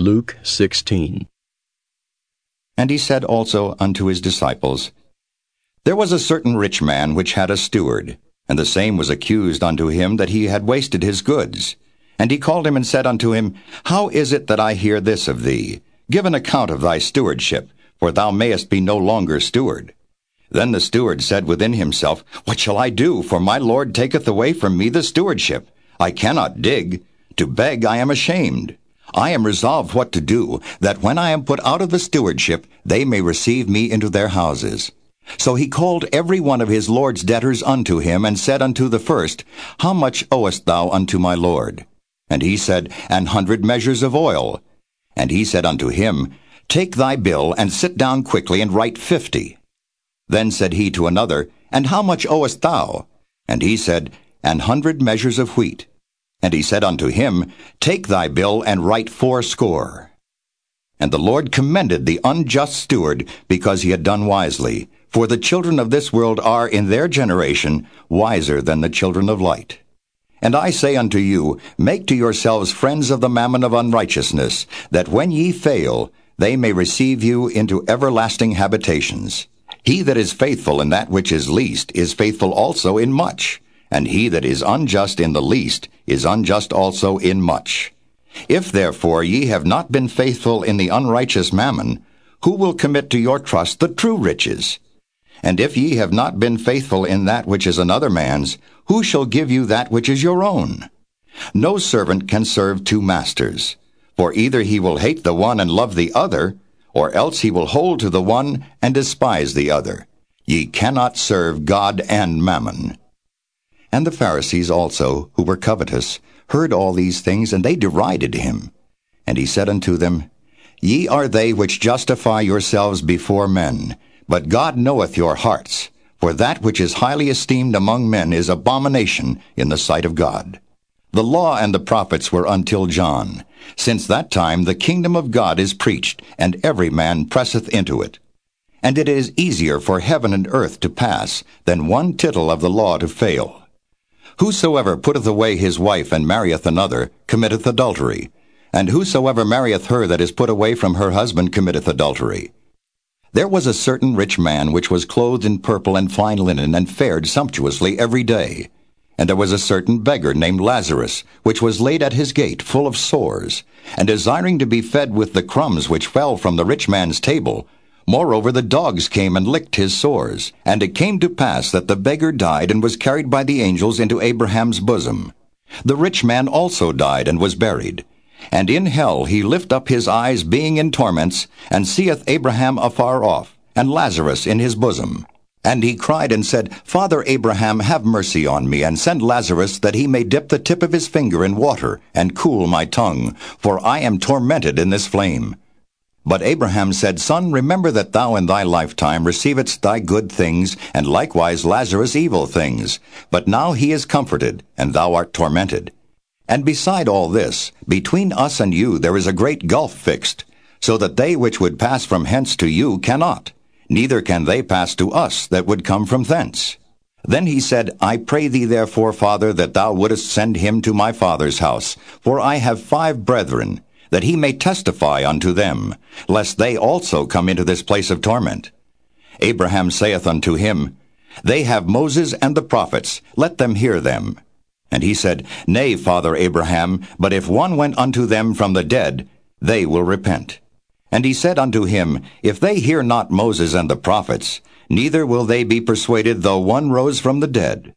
Luke 16. And he said also unto his disciples, There was a certain rich man which had a steward, and the same was accused unto him that he had wasted his goods. And he called him and said unto him, How is it that I hear this of thee? Give an account of thy stewardship, for thou mayest be no longer steward. Then the steward said within himself, What shall I do? For my Lord taketh away from me the stewardship. I cannot dig. To beg I am ashamed. I am resolved what to do, that when I am put out of the stewardship, they may receive me into their houses. So he called every one of his lord's debtors unto him, and said unto the first, How much owest thou unto my lord? And he said, An hundred measures of oil. And he said unto him, Take thy bill, and sit down quickly, and write fifty. Then said he to another, And how much owest thou? And he said, An hundred measures of wheat. And he said unto him, Take thy bill and write fourscore. And the Lord commended the unjust steward because he had done wisely. For the children of this world are in their generation wiser than the children of light. And I say unto you, Make to yourselves friends of the mammon of unrighteousness, that when ye fail, they may receive you into everlasting habitations. He that is faithful in that which is least is faithful also in much and he that is unjust in the least is unjust also in much. If therefore ye have not been faithful in the unrighteous mammon, who will commit to your trust the true riches? And if ye have not been faithful in that which is another man's, who shall give you that which is your own? No servant can serve two masters, for either he will hate the one and love the other, or else he will hold to the one and despise the other. Ye cannot serve God and mammon. And the Pharisees also, who were covetous, heard all these things, and they derided him. And he said unto them, Ye are they which justify yourselves before men, but God knoweth your hearts. For that which is highly esteemed among men is abomination in the sight of God. The law and the prophets were until John. Since that time the kingdom of God is preached, and every man presseth into it. And it is easier for heaven and earth to pass than one tittle of the law to fail. Whosoever putteth away his wife and marrieth another committeth adultery, and whosoever marrieth her that is put away from her husband committeth adultery. There was a certain rich man which was clothed in purple and fine linen, and fared sumptuously every day. And there was a certain beggar named Lazarus, which was laid at his gate, full of sores, and desiring to be fed with the crumbs which fell from the rich man's table, Moreover, the dogs came and licked his sores. And it came to pass that the beggar died and was carried by the angels into Abraham's bosom. The rich man also died and was buried. And in hell he lift up his eyes, being in torments, and seeth Abraham afar off, and Lazarus in his bosom. And he cried and said, Father Abraham, have mercy on me, and send Lazarus, that he may dip the tip of his finger in water, and cool my tongue, for I am tormented in this flame. But Abraham said, Son, remember that thou in thy lifetime receivedst thy good things, and likewise Lazarus evil things. But now he is comforted, and thou art tormented. And beside all this, between us and you there is a great gulf fixed, so that they which would pass from hence to you cannot, neither can they pass to us that would come from thence. Then he said, I pray thee therefore, Father, that thou wouldest send him to my father's house, for I have five brethren, that he may testify unto them, lest they also come into this place of torment. Abraham saith unto him, They have Moses and the prophets, let them hear them. And he said, Nay, Father Abraham, but if one went unto them from the dead, they will repent. And he said unto him, If they hear not Moses and the prophets, neither will they be persuaded though one rose from the dead.